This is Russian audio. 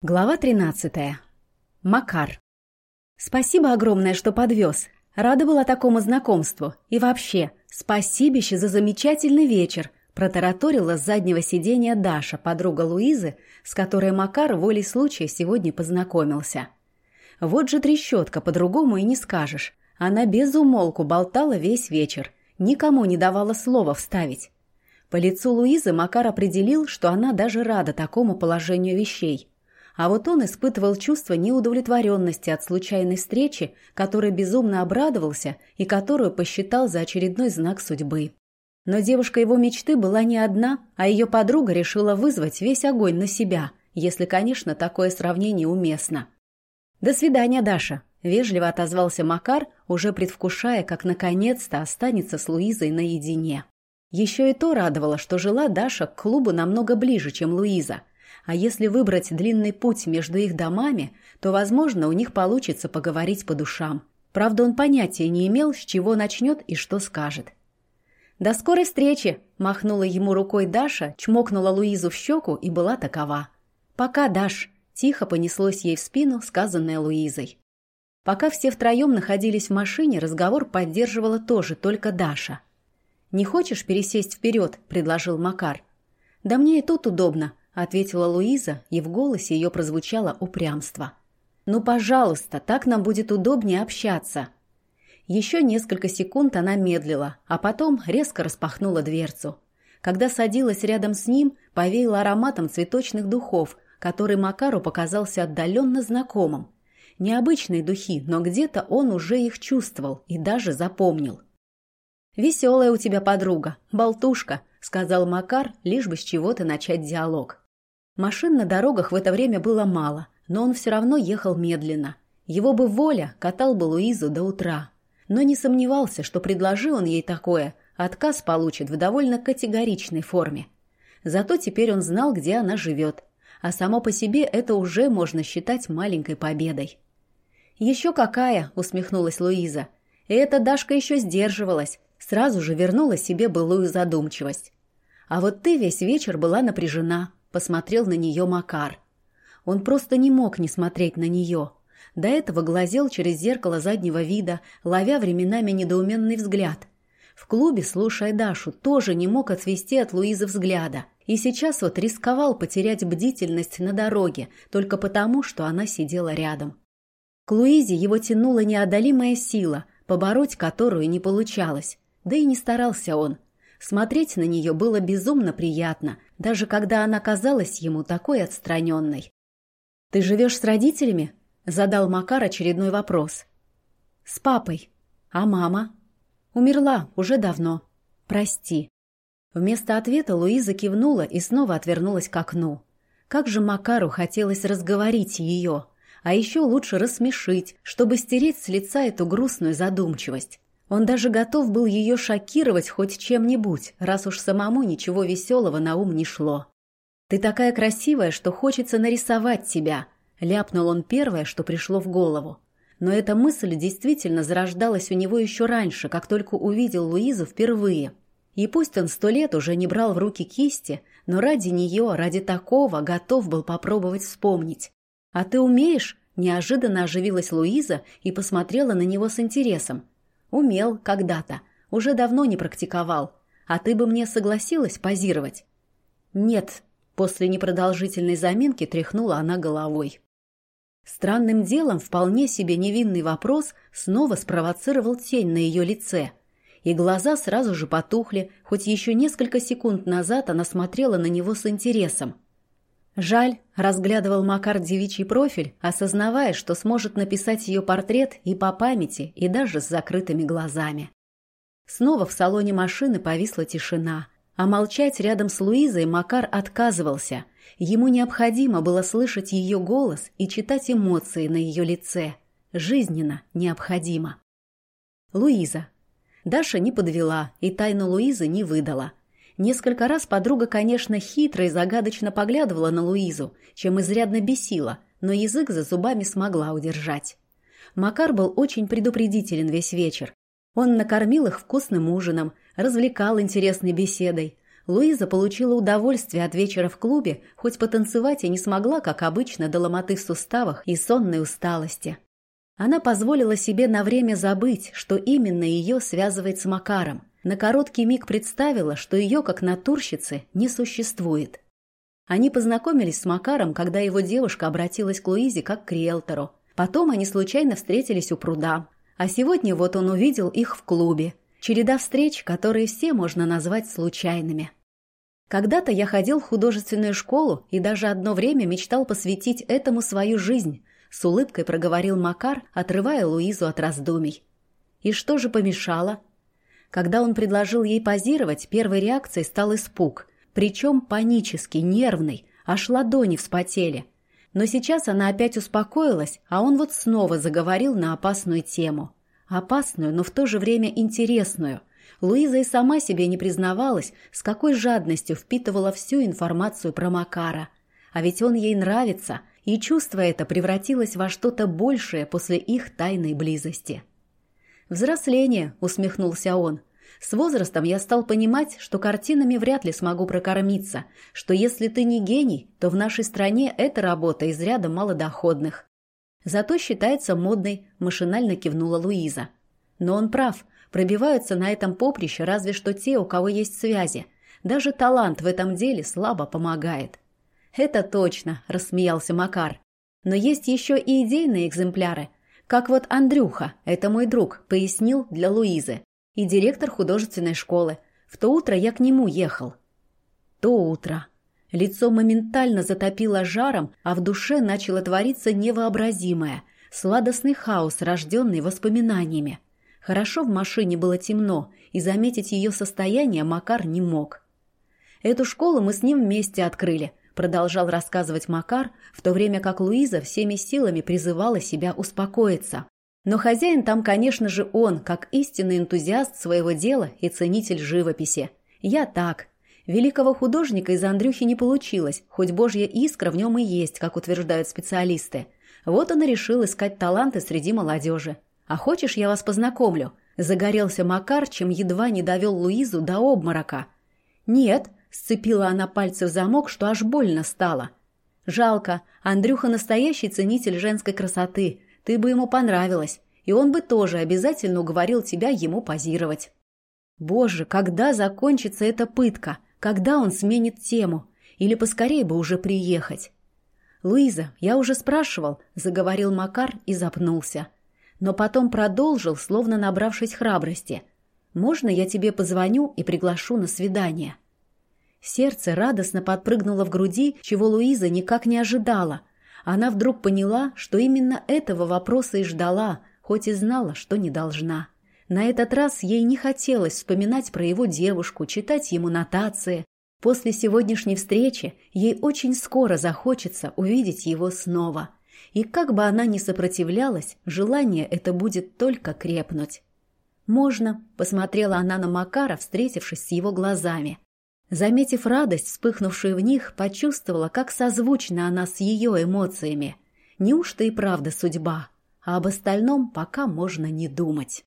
Глава 13. Макар. Спасибо огромное, что подвез. Рада была такому знакомству. И вообще, спасибище за замечательный вечер, протараторила с заднего сиденья Даша, подруга Луизы, с которой Макар волей случая сегодня познакомился. Вот же трещотка, по-другому и не скажешь. Она без умолку болтала весь вечер, никому не давала слова вставить. По лицу Луизы Макар определил, что она даже рада такому положению вещей – а вот он испытывал чувство неудовлетворенности от случайной встречи, которой безумно обрадовался и которую посчитал за очередной знак судьбы. Но девушка его мечты была не одна, а ее подруга решила вызвать весь огонь на себя, если, конечно, такое сравнение уместно. «До свидания, Даша», — вежливо отозвался Макар, уже предвкушая, как наконец-то останется с Луизой наедине. Еще и то радовало, что жила Даша к клубу намного ближе, чем Луиза, а если выбрать длинный путь между их домами, то, возможно, у них получится поговорить по душам. Правда, он понятия не имел, с чего начнет и что скажет. «До скорой встречи!» – махнула ему рукой Даша, чмокнула Луизу в щеку и была такова. «Пока, Даш!» – тихо понеслось ей в спину, сказанное Луизой. Пока все втроем находились в машине, разговор поддерживала тоже только Даша. «Не хочешь пересесть вперед?» – предложил Макар. «Да мне и тут удобно», ответила Луиза, и в голосе ее прозвучало упрямство. «Ну, пожалуйста, так нам будет удобнее общаться». Еще несколько секунд она медлила, а потом резко распахнула дверцу. Когда садилась рядом с ним, повеяла ароматом цветочных духов, который Макару показался отдаленно знакомым. Необычные духи, но где-то он уже их чувствовал и даже запомнил. «Веселая у тебя подруга, болтушка», — сказал Макар, лишь бы с чего-то начать диалог. Машин на дорогах в это время было мало, но он все равно ехал медленно. Его бы воля катал бы Луизу до утра. Но не сомневался, что предложил он ей такое, отказ получит в довольно категоричной форме. Зато теперь он знал, где она живет. А само по себе это уже можно считать маленькой победой. «Еще какая!» — усмехнулась Луиза. И эта Дашка еще сдерживалась, сразу же вернула себе былую задумчивость. А вот ты весь вечер была напряжена, Посмотрел на нее Макар. Он просто не мог не смотреть на нее. До этого глазел через зеркало заднего вида, ловя временами недоуменный взгляд. В клубе, слушая Дашу, тоже не мог отвести от Луизы взгляда. И сейчас вот рисковал потерять бдительность на дороге, только потому, что она сидела рядом. К Луизе его тянула неодолимая сила, побороть которую не получалось. Да и не старался он. Смотреть на нее было безумно приятно, даже когда она казалась ему такой отстраненной. «Ты живешь с родителями?» – задал Макар очередной вопрос. «С папой. А мама?» «Умерла уже давно. Прости». Вместо ответа Луиза кивнула и снова отвернулась к окну. Как же Макару хотелось разговорить ее, а еще лучше рассмешить, чтобы стереть с лица эту грустную задумчивость. Он даже готов был ее шокировать хоть чем-нибудь, раз уж самому ничего веселого на ум не шло. «Ты такая красивая, что хочется нарисовать тебя», — ляпнул он первое, что пришло в голову. Но эта мысль действительно зарождалась у него еще раньше, как только увидел Луизу впервые. И пусть он сто лет уже не брал в руки кисти, но ради нее, ради такого, готов был попробовать вспомнить. «А ты умеешь?» – неожиданно оживилась Луиза и посмотрела на него с интересом. Умел когда-то, уже давно не практиковал. А ты бы мне согласилась позировать? Нет, после непродолжительной заминки тряхнула она головой. Странным делом вполне себе невинный вопрос снова спровоцировал тень на ее лице. И глаза сразу же потухли, хоть еще несколько секунд назад она смотрела на него с интересом. Жаль, разглядывал Макар девичий профиль, осознавая, что сможет написать ее портрет и по памяти, и даже с закрытыми глазами. Снова в салоне машины повисла тишина, а молчать рядом с Луизой Макар отказывался. Ему необходимо было слышать ее голос и читать эмоции на ее лице. Жизненно необходимо. Луиза. Даша не подвела и тайну Луизы не выдала. Несколько раз подруга, конечно, хитро и загадочно поглядывала на Луизу, чем изрядно бесила, но язык за зубами смогла удержать. Макар был очень предупредителен весь вечер. Он накормил их вкусным ужином, развлекал интересной беседой. Луиза получила удовольствие от вечера в клубе, хоть потанцевать и не смогла, как обычно, до ломоты в суставах и сонной усталости. Она позволила себе на время забыть, что именно ее связывает с Макаром. На короткий миг представила, что ее, как натурщицы, не существует. Они познакомились с Макаром, когда его девушка обратилась к Луизе как к риэлтору. Потом они случайно встретились у пруда. А сегодня вот он увидел их в клубе. Череда встреч, которые все можно назвать случайными. Когда-то я ходил в художественную школу и даже одно время мечтал посвятить этому свою жизнь, с улыбкой проговорил Макар, отрывая Луизу от раздумий. И что же помешало? Когда он предложил ей позировать, первой реакцией стал испуг, причем панический, нервный, аж ладони вспотели. Но сейчас она опять успокоилась, а он вот снова заговорил на опасную тему. Опасную, но в то же время интересную. Луиза и сама себе не признавалась, с какой жадностью впитывала всю информацию про Макара. А ведь он ей нравится, и чувство это превратилось во что-то большее после их тайной близости. «Взросление», — усмехнулся он. «С возрастом я стал понимать, что картинами вряд ли смогу прокормиться, что если ты не гений, то в нашей стране эта работа из ряда малодоходных. Зато считается модной», — машинально кивнула Луиза. «Но он прав. Пробиваются на этом поприще разве что те, у кого есть связи. Даже талант в этом деле слабо помогает». «Это точно», — рассмеялся Макар. «Но есть еще и идейные экземпляры. Как вот Андрюха, это мой друг, пояснил для Луизы. И директор художественной школы. В то утро я к нему ехал». «То утро», Лицо моментально затопило жаром, а в душе начало твориться невообразимое, сладостный хаос, рожденный воспоминаниями. Хорошо в машине было темно, и заметить ее состояние Макар не мог. «Эту школу мы с ним вместе открыли», — продолжал рассказывать Макар, в то время как Луиза всеми силами призывала себя успокоиться. Но хозяин там, конечно же, он, как истинный энтузиаст своего дела и ценитель живописи. Я так, Великого художника из Андрюхи не получилось, хоть божья искра в нем и есть, как утверждают специалисты. Вот он и решил искать таланты среди молодежи. «А хочешь, я вас познакомлю?» Загорелся Макар, чем едва не довел Луизу до обморока. «Нет», — сцепила она пальцы в замок, что аж больно стало. «Жалко, Андрюха настоящий ценитель женской красоты. Ты бы ему понравилась, и он бы тоже обязательно уговорил тебя ему позировать». «Боже, когда закончится эта пытка?» Когда он сменит тему? Или поскорее бы уже приехать? «Луиза, я уже спрашивал», — заговорил Макар и запнулся. Но потом продолжил, словно набравшись храбрости. «Можно я тебе позвоню и приглашу на свидание?» Сердце радостно подпрыгнуло в груди, чего Луиза никак не ожидала. Она вдруг поняла, что именно этого вопроса и ждала, хоть и знала, что не должна. На этот раз ей не хотелось вспоминать про его девушку, читать ему нотации. После сегодняшней встречи ей очень скоро захочется увидеть его снова. И как бы она ни сопротивлялась, желание это будет только крепнуть. «Можно», — посмотрела она на Макара, встретившись с его глазами. Заметив радость, вспыхнувшую в них, почувствовала, как созвучна она с ее эмоциями. Неужто и правда судьба? А об остальном пока можно не думать.